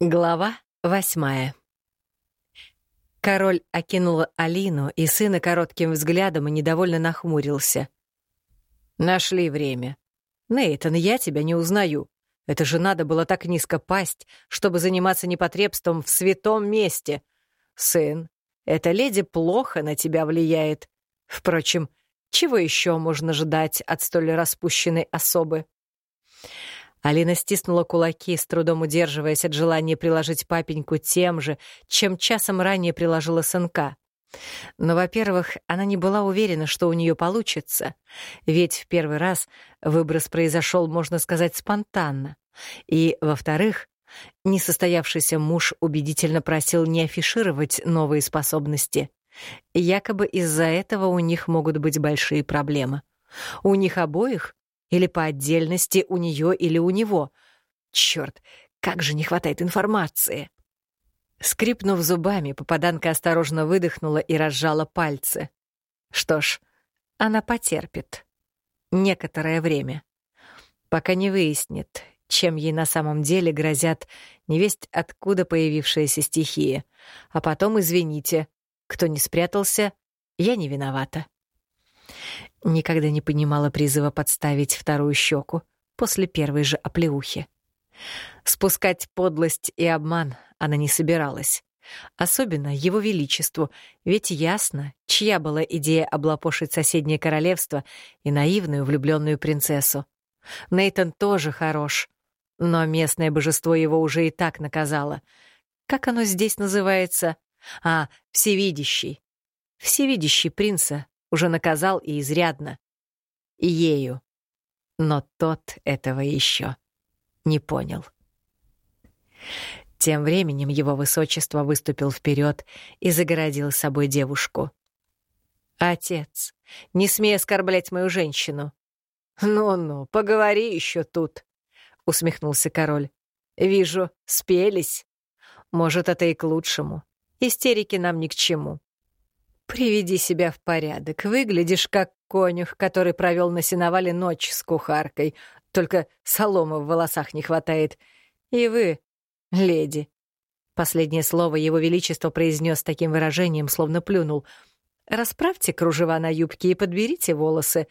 Глава восьмая Король окинул Алину и сына коротким взглядом и недовольно нахмурился. «Нашли время. Нейтан, я тебя не узнаю. Это же надо было так низко пасть, чтобы заниматься непотребством в святом месте. Сын, эта леди плохо на тебя влияет. Впрочем, чего еще можно ждать от столь распущенной особы?» Алина стиснула кулаки, с трудом удерживаясь от желания приложить папеньку тем же, чем часом ранее приложила сынка. Но, во-первых, она не была уверена, что у нее получится, ведь в первый раз выброс произошел, можно сказать, спонтанно. И, во-вторых, несостоявшийся муж убедительно просил не афишировать новые способности. Якобы из-за этого у них могут быть большие проблемы. У них обоих или по отдельности у нее или у него. Черт, как же не хватает информации. Скрипнув зубами, попаданка осторожно выдохнула и разжала пальцы. Что ж, она потерпит. Некоторое время. Пока не выяснит, чем ей на самом деле грозят невесть откуда появившиеся стихии. А потом, извините, кто не спрятался, я не виновата. Никогда не понимала призыва подставить вторую щеку после первой же оплеухи. Спускать подлость и обман она не собиралась. Особенно его величеству, ведь ясно, чья была идея облапошить соседнее королевство и наивную влюбленную принцессу. Нейтон тоже хорош, но местное божество его уже и так наказало. Как оно здесь называется? А, всевидящий. Всевидящий принца уже наказал и изрядно. ею. Но тот этого еще не понял. Тем временем его высочество выступил вперед и загородил собой девушку. «Отец, не смей оскорблять мою женщину». «Ну-ну, поговори еще тут», — усмехнулся король. «Вижу, спелись. Может, это и к лучшему. Истерики нам ни к чему. «Приведи себя в порядок. Выглядишь как конюх, который провел на сеновале ночь с кухаркой. Только соломы в волосах не хватает. И вы, леди». Последнее слово его величество произнес таким выражением, словно плюнул. «Расправьте кружева на юбке и подберите волосы.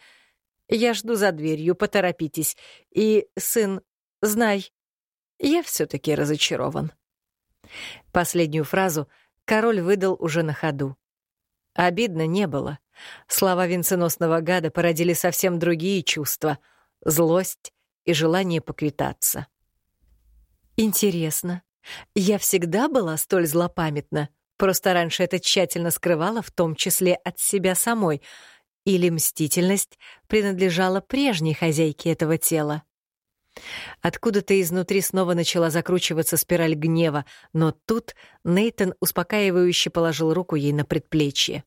Я жду за дверью, поторопитесь. И, сын, знай, я все-таки разочарован». Последнюю фразу король выдал уже на ходу. Обидно не было. Слова венценосного гада породили совсем другие чувства — злость и желание поквитаться. Интересно, я всегда была столь злопамятна, просто раньше это тщательно скрывала, в том числе от себя самой, или мстительность принадлежала прежней хозяйке этого тела? Откуда-то изнутри снова начала закручиваться спираль гнева, но тут Нейтон успокаивающе положил руку ей на предплечье.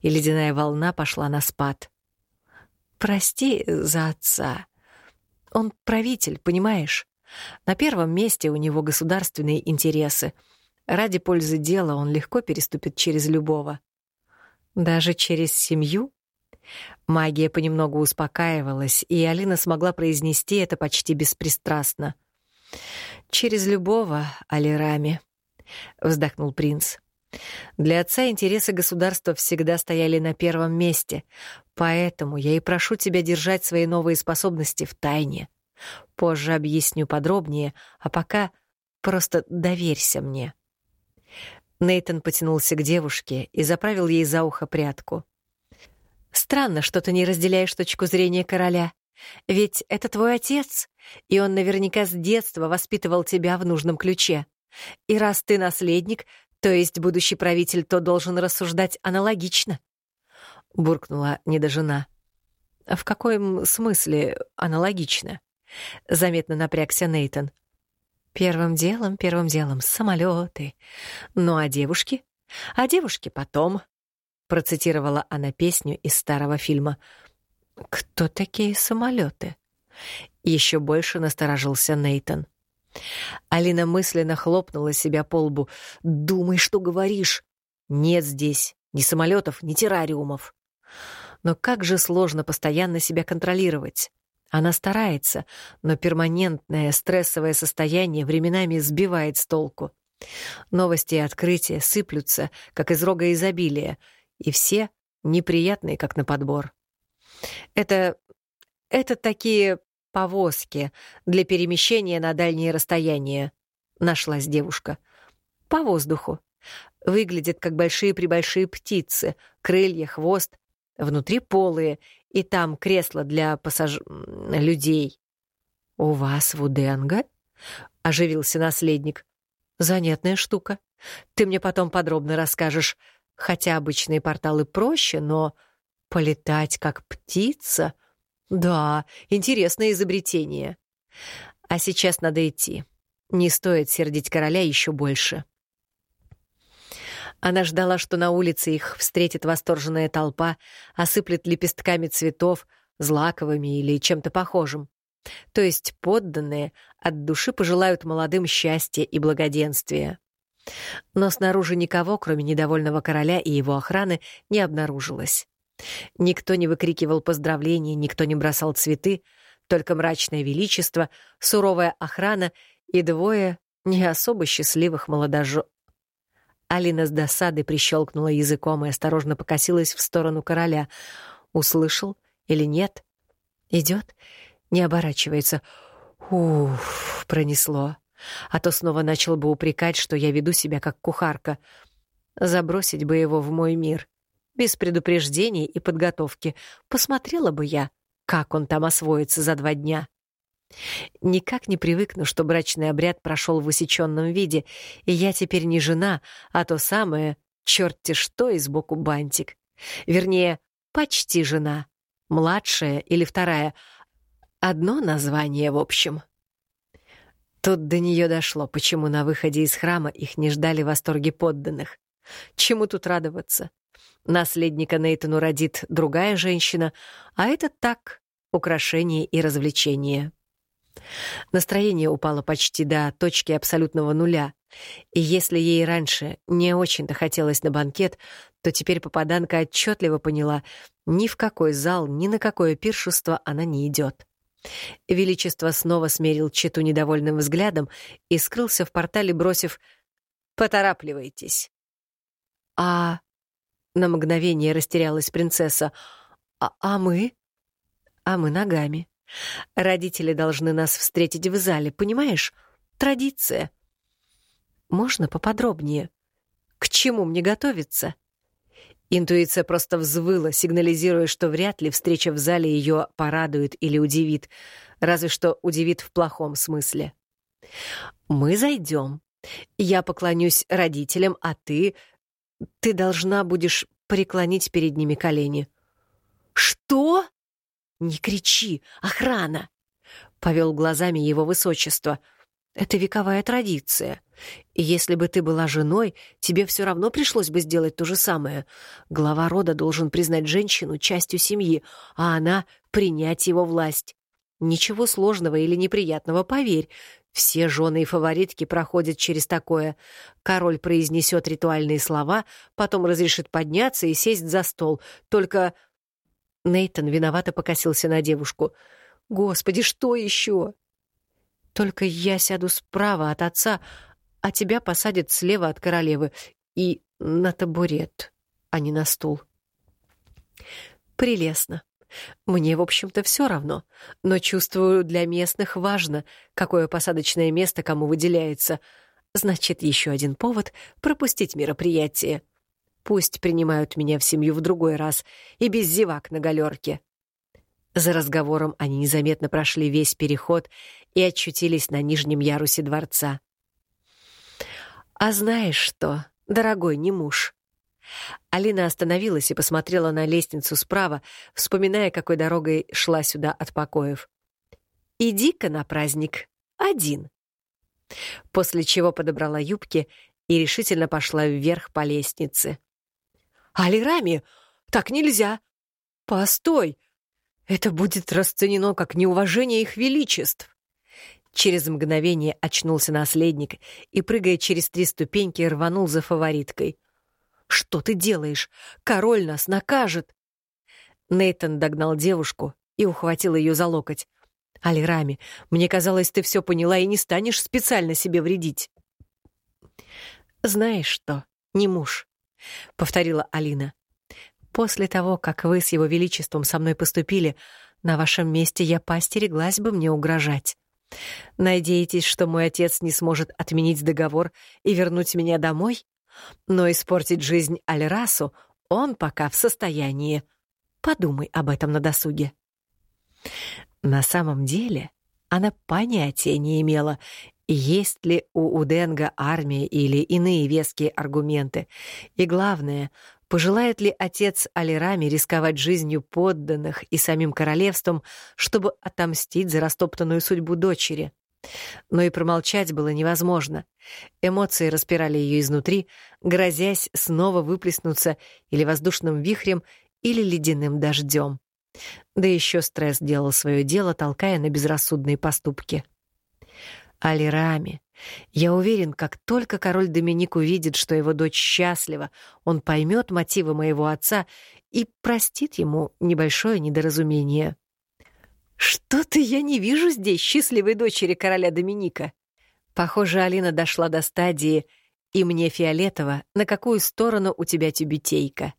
И ледяная волна пошла на спад. «Прости за отца. Он правитель, понимаешь? На первом месте у него государственные интересы. Ради пользы дела он легко переступит через любого. Даже через семью?» Магия понемногу успокаивалась, и Алина смогла произнести это почти беспристрастно. «Через любого, Алирами», — вздохнул принц. «Для отца интересы государства всегда стояли на первом месте, поэтому я и прошу тебя держать свои новые способности в тайне. Позже объясню подробнее, а пока просто доверься мне». Нейтон потянулся к девушке и заправил ей за ухо прядку. Странно, что ты не разделяешь точку зрения короля. Ведь это твой отец, и он наверняка с детства воспитывал тебя в нужном ключе. И раз ты наследник, то есть будущий правитель, то должен рассуждать аналогично. Буркнула недожена. В каком смысле аналогично? Заметно напрягся Нейтон. Первым делом, первым делом самолеты. Ну а девушки? А девушки потом, Процитировала она песню из старого фильма. «Кто такие самолеты? Еще больше насторожился Нейтон. Алина мысленно хлопнула себя по лбу. «Думай, что говоришь. Нет здесь ни самолетов, ни террариумов». Но как же сложно постоянно себя контролировать. Она старается, но перманентное стрессовое состояние временами сбивает с толку. Новости и открытия сыплются, как из рога изобилия, и все неприятные, как на подбор. Это... это такие повозки для перемещения на дальние расстояния, нашлась девушка. По воздуху. Выглядят как большие-пребольшие птицы, крылья, хвост, внутри полые, и там кресло для пассаж... людей. «У вас в Уденго?» — оживился наследник. «Занятная штука. Ты мне потом подробно расскажешь. Хотя обычные порталы проще, но полетать как птица... Да, интересное изобретение. А сейчас надо идти. Не стоит сердить короля еще больше». Она ждала, что на улице их встретит восторженная толпа, осыплет лепестками цветов, злаковыми или чем-то похожим. То есть подданные от души пожелают молодым счастья и благоденствия. Но снаружи никого, кроме недовольного короля и его охраны, не обнаружилось. Никто не выкрикивал поздравления, никто не бросал цветы, только мрачное величество, суровая охрана и двое не особо счастливых молодожен. Алина с досадой прищелкнула языком и осторожно покосилась в сторону короля. Услышал или нет? Идет? Не оборачивается. Уф, пронесло. А то снова начал бы упрекать, что я веду себя как кухарка. Забросить бы его в мой мир. Без предупреждений и подготовки. Посмотрела бы я, как он там освоится за два дня. Никак не привыкну, что брачный обряд прошел в усеченном виде, и я теперь не жена, а то самое черт-те что и сбоку бантик. Вернее, почти жена. Младшая или вторая. Одно название, в общем. Тут до нее дошло, почему на выходе из храма их не ждали восторги подданных. Чему тут радоваться? Наследника Нейтану родит другая женщина, а это так, украшение и развлечение. Настроение упало почти до точки абсолютного нуля, и если ей раньше не очень-то хотелось на банкет, то теперь попаданка отчетливо поняла, ни в какой зал, ни на какое пиршество она не идет. Величество снова смерил Читу недовольным взглядом и скрылся в портале, бросив «Поторапливайтесь». «А...» — на мгновение растерялась принцесса. «А, а мы?» «А мы ногами», Родители должны нас встретить в зале, понимаешь? Традиция. Можно поподробнее? К чему мне готовиться? Интуиция просто взвыла, сигнализируя, что вряд ли встреча в зале ее порадует или удивит, разве что удивит в плохом смысле. Мы зайдем. Я поклонюсь родителям, а ты... Ты должна будешь преклонить перед ними колени. Что? «Не кричи! Охрана!» — повел глазами его высочество. «Это вековая традиция. И если бы ты была женой, тебе все равно пришлось бы сделать то же самое. Глава рода должен признать женщину частью семьи, а она — принять его власть. Ничего сложного или неприятного, поверь. Все жены и фаворитки проходят через такое. Король произнесет ритуальные слова, потом разрешит подняться и сесть за стол. Только Нейтон виновато покосился на девушку. «Господи, что еще?» «Только я сяду справа от отца, а тебя посадят слева от королевы и на табурет, а не на стул». «Прелестно. Мне, в общем-то, все равно, но чувствую, для местных важно, какое посадочное место кому выделяется. Значит, еще один повод пропустить мероприятие». Пусть принимают меня в семью в другой раз и без зевак на галерке. За разговором они незаметно прошли весь переход и очутились на нижнем ярусе дворца. «А знаешь что, дорогой не муж?» Алина остановилась и посмотрела на лестницу справа, вспоминая, какой дорогой шла сюда от покоев. «Иди-ка на праздник. Один». После чего подобрала юбки и решительно пошла вверх по лестнице. Алирами, так нельзя. Постой, это будет расценено как неуважение их величеств. Через мгновение очнулся наследник и, прыгая через три ступеньки, рванул за фавориткой. «Что ты делаешь? Король нас накажет!» Нейтон догнал девушку и ухватил ее за локоть. Алирами, мне казалось, ты все поняла и не станешь специально себе вредить. Знаешь что, не муж, — повторила Алина. После того, как вы с его величеством со мной поступили, на вашем месте я постереглась бы мне угрожать. Надеетесь, что мой отец не сможет отменить договор и вернуть меня домой? Но испортить жизнь Альрасу он пока в состоянии. Подумай об этом на досуге. На самом деле она понятия не имела, есть ли у Уденга армия или иные веские аргументы. И главное, пожелает ли отец Алирами рисковать жизнью подданных и самим королевством, чтобы отомстить за растоптанную судьбу дочери. Но и промолчать было невозможно. Эмоции распирали ее изнутри, грозясь снова выплеснуться или воздушным вихрем, или ледяным дождем. Да еще стресс делал свое дело, толкая на безрассудные поступки. Алирами. Я уверен, как только король Доминик увидит, что его дочь счастлива, он поймет мотивы моего отца и простит ему небольшое недоразумение. Что-то я не вижу здесь счастливой дочери короля Доминика. Похоже, Алина дошла до стадии «и мне фиолетово, на какую сторону у тебя тюбетейка».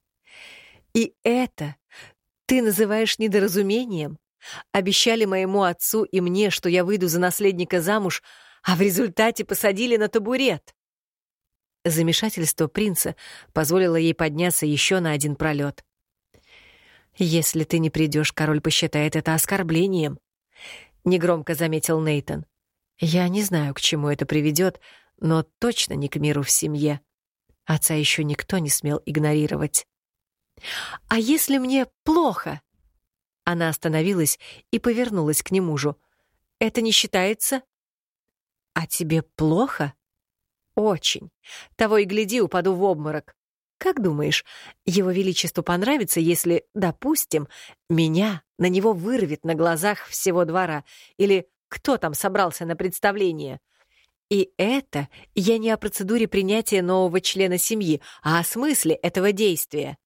И это ты называешь недоразумением? Обещали моему отцу и мне, что я выйду за наследника замуж, а в результате посадили на табурет. Замешательство принца позволило ей подняться еще на один пролет. «Если ты не придешь, король посчитает это оскорблением», — негромко заметил Нейтон. «Я не знаю, к чему это приведет, но точно не к миру в семье. Отца еще никто не смел игнорировать». «А если мне плохо?» Она остановилась и повернулась к немужу. «Это не считается?» «А тебе плохо?» «Очень. Того и гляди, упаду в обморок. Как думаешь, его величеству понравится, если, допустим, меня на него вырвет на глазах всего двора, или кто там собрался на представление?» И это я не о процедуре принятия нового члена семьи, а о смысле этого действия.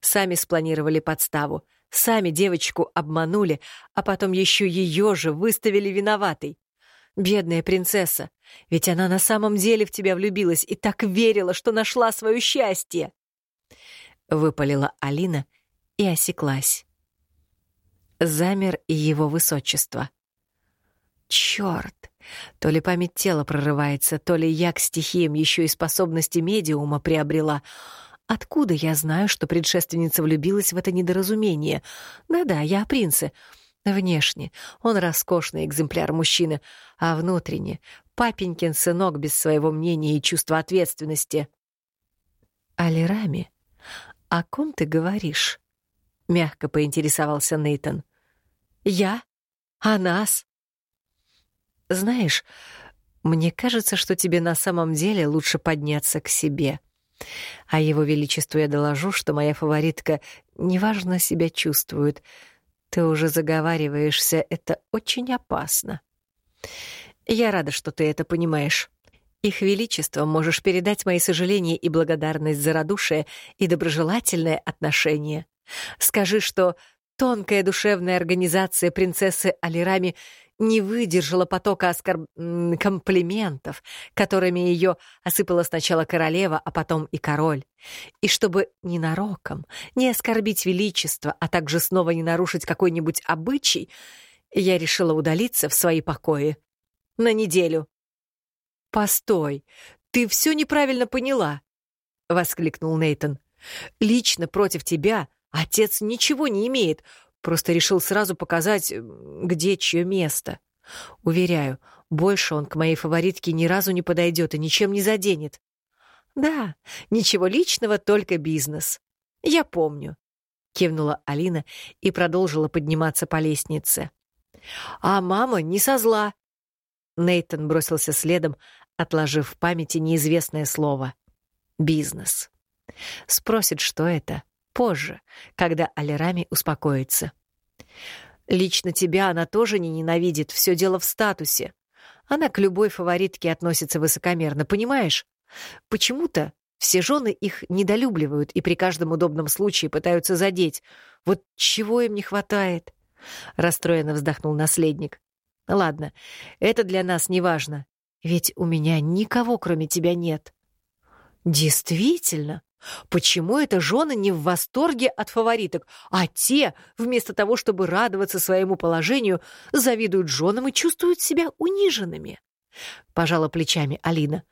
Сами спланировали подставу, сами девочку обманули, а потом еще ее же выставили виноватой. Бедная принцесса, ведь она на самом деле в тебя влюбилась и так верила, что нашла свое счастье. Выпалила Алина и осеклась. Замер и его высочество. Черт! То ли память тела прорывается, то ли я к стихиям еще и способности медиума приобрела — Откуда я знаю, что предшественница влюбилась в это недоразумение? Да-да, я о принце. Внешне он роскошный экземпляр мужчины, а внутренне — папенькин сынок без своего мнения и чувства ответственности. «Алирами, о ком ты говоришь?» — мягко поинтересовался Нейтон. «Я? О нас?» «Знаешь, мне кажется, что тебе на самом деле лучше подняться к себе». А его величеству я доложу, что моя фаворитка неважно себя чувствует. Ты уже заговариваешься, это очень опасно. Я рада, что ты это понимаешь. Их величество можешь передать мои сожаления и благодарность за радушие и доброжелательное отношение. Скажи, что тонкая душевная организация принцессы Алирами не выдержала потока оскорб... комплиментов, которыми ее осыпала сначала королева, а потом и король. И чтобы ненароком не оскорбить величество, а также снова не нарушить какой-нибудь обычай, я решила удалиться в свои покои. На неделю. «Постой, ты все неправильно поняла», — воскликнул Нейтон. «Лично против тебя отец ничего не имеет, Просто решил сразу показать, где чье место. Уверяю, больше он к моей фаворитке ни разу не подойдет и ничем не заденет. Да, ничего личного, только бизнес. Я помню. Кивнула Алина и продолжила подниматься по лестнице. А мама не со зла. Нейтон бросился следом, отложив в памяти неизвестное слово. Бизнес. Спросит, что это позже, когда Алирами успокоится. Лично тебя она тоже не ненавидит, все дело в статусе. Она к любой фаворитке относится высокомерно, понимаешь? Почему-то все жены их недолюбливают и при каждом удобном случае пытаются задеть. Вот чего им не хватает? Расстроенно вздохнул наследник. Ладно, это для нас не важно, ведь у меня никого, кроме тебя, нет. Действительно, почему это жены не в восторге от фавориток, а те, вместо того, чтобы радоваться своему положению, завидуют женам и чувствуют себя униженными? Пожала плечами Алина.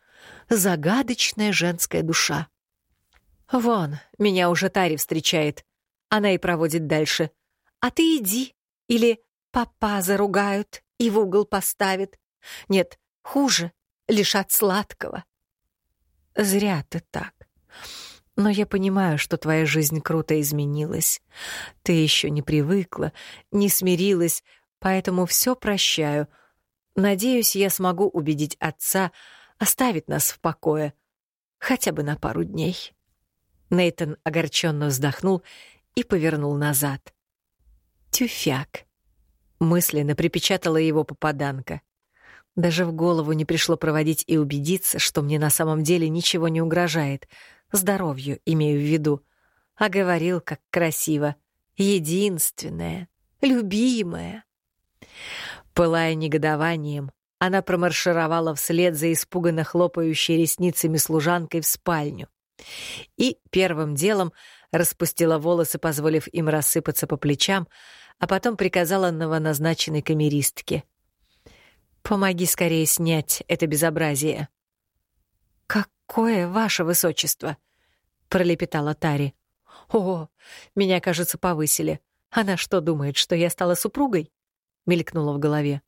Загадочная женская душа. Вон, меня уже Тари встречает. Она и проводит дальше. А ты иди. Или папа заругают и в угол поставит. Нет, хуже, лишат сладкого. Зря ты так. Но я понимаю, что твоя жизнь круто изменилась. Ты еще не привыкла, не смирилась, поэтому все прощаю. Надеюсь, я смогу убедить отца оставить нас в покое, хотя бы на пару дней. Нейтон огорченно вздохнул и повернул назад. Тюфяк. Мысленно припечатала его попаданка. Даже в голову не пришло проводить и убедиться, что мне на самом деле ничего не угрожает. Здоровью имею в виду. А говорил, как красиво. Единственная, любимая. Пылая негодованием, она промаршировала вслед за испуганно хлопающей ресницами служанкой в спальню. И первым делом распустила волосы, позволив им рассыпаться по плечам, а потом приказала новоназначенной камеристке. «Помоги скорее снять это безобразие». «Какое ваше высочество?» — пролепетала Тари. «О, меня, кажется, повысили. Она что, думает, что я стала супругой?» — мелькнула в голове.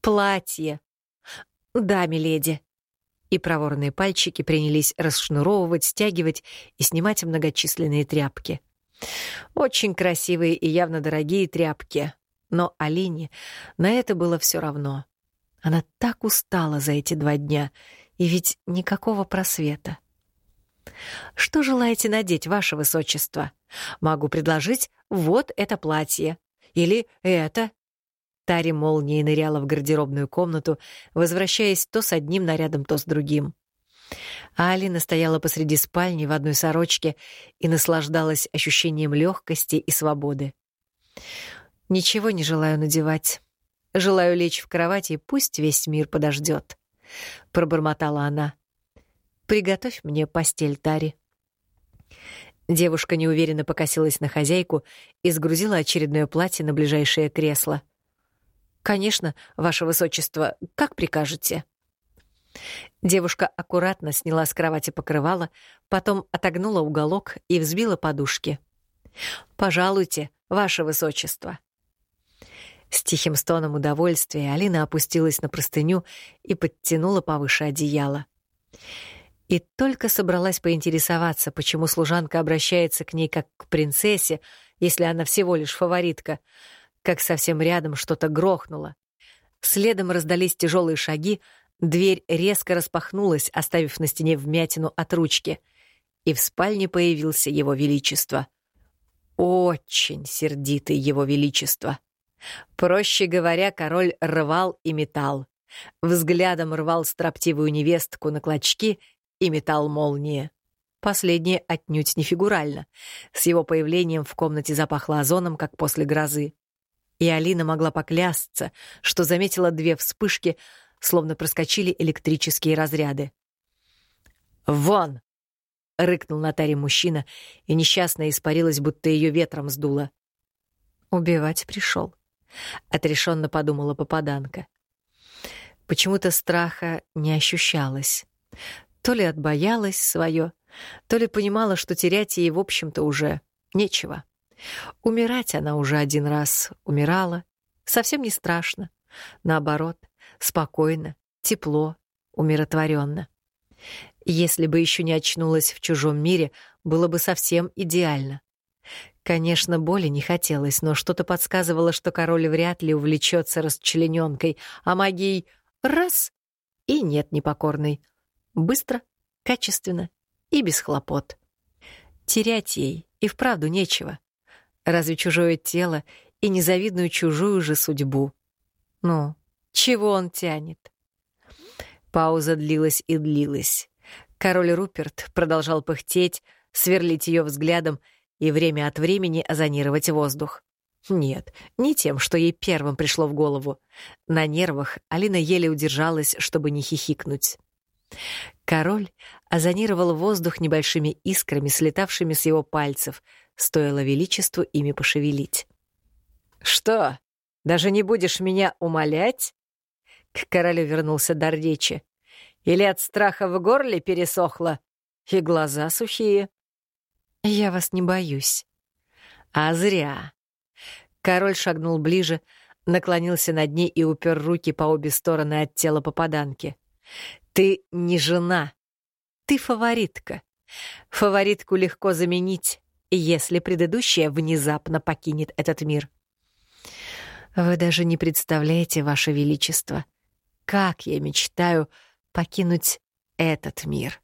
«Платье». «Да, миледи», и проворные пальчики принялись расшнуровывать, стягивать и снимать многочисленные тряпки. Очень красивые и явно дорогие тряпки. Но Алине на это было все равно. Она так устала за эти два дня, и ведь никакого просвета. «Что желаете надеть, ваше высочество? Могу предложить вот это платье. Или это». Тари молнией ныряла в гардеробную комнату, возвращаясь то с одним нарядом, то с другим. Алина стояла посреди спальни в одной сорочке и наслаждалась ощущением легкости и свободы. «Ничего не желаю надевать. Желаю лечь в кровати, и пусть весь мир подождет», — пробормотала она. «Приготовь мне постель, Тари». Девушка неуверенно покосилась на хозяйку и сгрузила очередное платье на ближайшее кресло. «Конечно, ваше высочество, как прикажете». Девушка аккуратно сняла с кровати покрывало, потом отогнула уголок и взбила подушки. «Пожалуйте, ваше высочество». С тихим стоном удовольствия Алина опустилась на простыню и подтянула повыше одеяло. И только собралась поинтересоваться, почему служанка обращается к ней как к принцессе, если она всего лишь фаворитка, как совсем рядом что-то грохнуло. Следом раздались тяжелые шаги, Дверь резко распахнулась, оставив на стене вмятину от ручки, и в спальне появился его величество. Очень сердитый его величество. Проще говоря, король рвал и метал. Взглядом рвал строптивую невестку на клочки и метал молнии. Последнее отнюдь не фигурально. С его появлением в комнате запахло озоном, как после грозы. И Алина могла поклясться, что заметила две вспышки — словно проскочили электрические разряды. «Вон!» — рыкнул на таре мужчина, и несчастная испарилась, будто ее ветром сдуло. «Убивать пришел», — отрешенно подумала попаданка. Почему-то страха не ощущалось. То ли отбоялась свое, то ли понимала, что терять ей, в общем-то, уже нечего. Умирать она уже один раз умирала, совсем не страшно. Наоборот, спокойно, тепло, умиротворенно. Если бы еще не очнулась в чужом мире, было бы совсем идеально. Конечно, боли не хотелось, но что-то подсказывало, что король вряд ли увлечется расчлененкой, а магией — раз — и нет непокорной. Быстро, качественно и без хлопот. Терять ей и вправду нечего. Разве чужое тело и незавидную чужую же судьбу? Ну, чего он тянет? Пауза длилась и длилась. Король Руперт продолжал пыхтеть, сверлить ее взглядом и время от времени озонировать воздух. Нет, не тем, что ей первым пришло в голову. На нервах Алина еле удержалась, чтобы не хихикнуть. Король озонировал воздух небольшими искрами, слетавшими с его пальцев, стоило величеству ими пошевелить. «Что, даже не будешь меня умолять?» К королю вернулся дар речи. «Или от страха в горле пересохло, и глаза сухие?» «Я вас не боюсь». «А зря». Король шагнул ближе, наклонился над ней и упер руки по обе стороны от тела попаданки. «Ты не жена, ты фаворитка. Фаворитку легко заменить, если предыдущая внезапно покинет этот мир. Вы даже не представляете, Ваше Величество, как я мечтаю покинуть этот мир.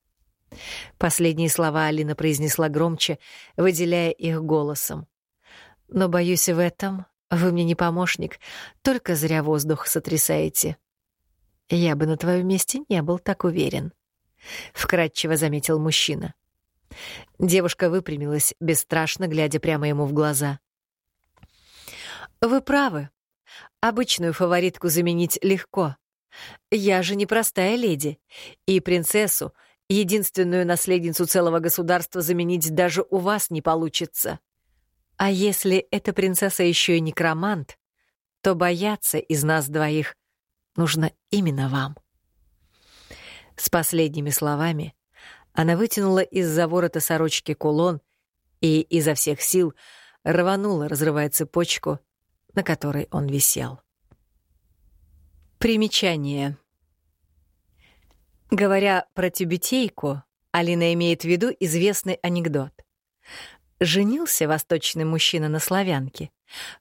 Последние слова Алина произнесла громче, выделяя их голосом. Но, боюсь, в этом вы мне не помощник, только зря воздух сотрясаете. Я бы на твоем месте не был так уверен. — вкратчиво заметил мужчина. Девушка выпрямилась, бесстрашно глядя прямо ему в глаза. «Вы правы. Обычную фаворитку заменить легко. Я же не простая леди, и принцессу, единственную наследницу целого государства, заменить даже у вас не получится. А если эта принцесса еще и некромант, то бояться из нас двоих нужно именно вам». С последними словами она вытянула из-за ворота сорочки кулон и изо всех сил рванула, разрывая цепочку, на которой он висел. Примечание. Говоря про тюбетейку, Алина имеет в виду известный анекдот. Женился восточный мужчина на славянке,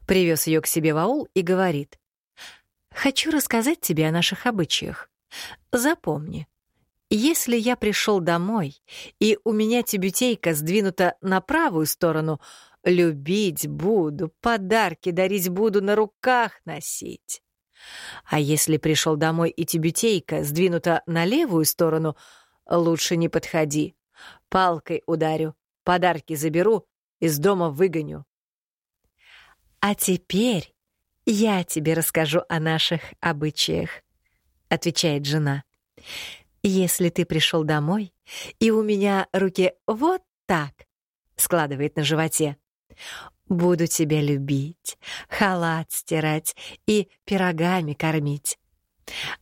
привез ее к себе в аул и говорит, «Хочу рассказать тебе о наших обычаях. Запомни, если я пришел домой, и у меня тюбетейка сдвинута на правую сторону, любить буду, подарки дарить буду, на руках носить. А если пришел домой, и тюбетейка сдвинута на левую сторону, лучше не подходи. Палкой ударю, подарки заберу, из дома выгоню. А теперь я тебе расскажу о наших обычаях, отвечает жена. «Если ты пришел домой, и у меня руки вот так», — складывает на животе, «буду тебя любить, халат стирать и пирогами кормить.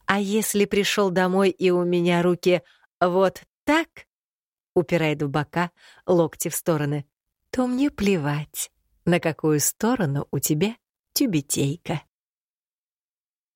А если пришел домой, и у меня руки вот так», — упирает в бока, локти в стороны, то мне плевать, на какую сторону у тебя тюбетейка.